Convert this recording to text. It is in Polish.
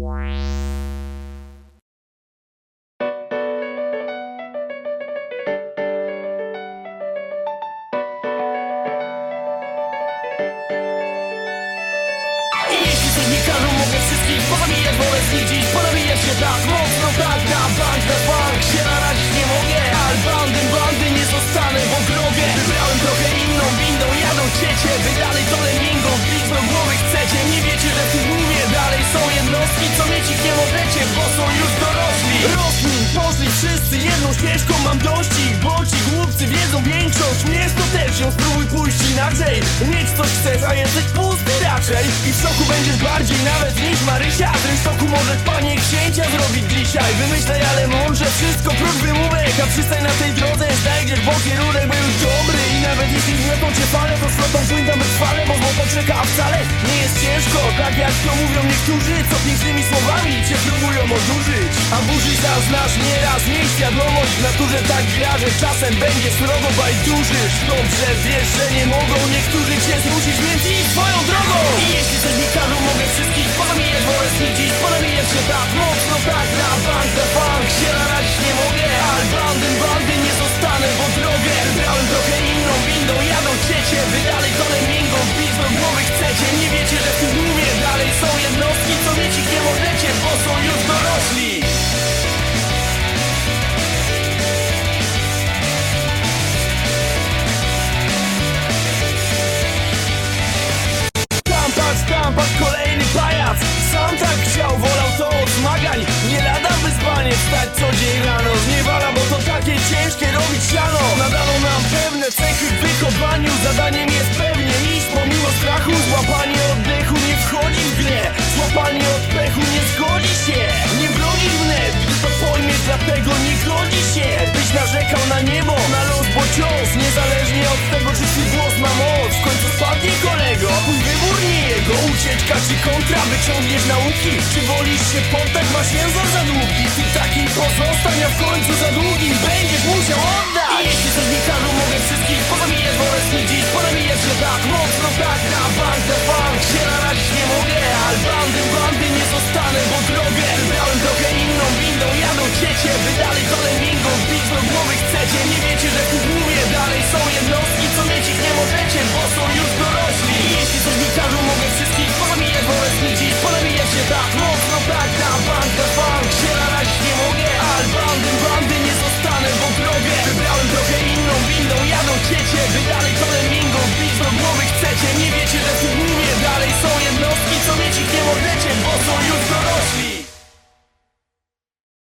Jeśli coś mi każą, mogę wszystkich pozabijać, wolę zniszczyć Ponabijać się tak mocno, tak ich nie możecie, bo są już dorośli. Rosli, poszli wszyscy jedną ścieżką Mam dość ich, bo ci głupcy wiedzą większość Mnie to też ją spróbuj pójść inaczej Mieć coś chcesz, a jesteś pusty raczej. I w szoku będziesz bardziej nawet niż Marysia. Tym szoku możesz panie księcia zrobić dzisiaj. Wymyślaj, ale mądrze wszystko prócz wymówek A przystań na tej drodze, znajdziesz bo kierunek zmiotą cię fale, to flotą płyń tam wytrwale Bo złoto czeka, a wcale nie jest ciężko. Tak jak to mówią niektórzy, co pięknymi słowami cię próbują odurzyć. A burzy zaznasz nieraz, miej świadomość W naturze tak gra, że czasem będzie surowo bajdurzysz Dobrze wiesz, że nie mogą niektórzy cię zmusić, więc swoją drogą. I jeśli coś mi każą, mogę wszystkich pozabijać, kolejny pajac. Sam tak chciał, wolał to od zmagań. Nie lada wyzwanie wstać co dzień rano. Zniewala, bo to takie ciężkie robić siano. Nadano nam pewne cechy w wychowaniu. Zadaniem jest pewnie iść pomimo strachu. Złapanie oddechu nie wchodzi w grę. Złapanie oddechu nie zgodzi się. Nie broni wnet, gdy to pojmiesz Dlatego nie godzi się. Byś narzekał na niebo, na los, bo cios. Niezależnie od tego, czy twój głos ma moc. W końcu spadnie kolego, a jego Ucieczka czy kontra, wyciągniesz nauki. Czy wolisz się poddać, masz język za długi? Ty taki pozostań, a w końcu za długi. Będziesz musiał oddać 请你别去。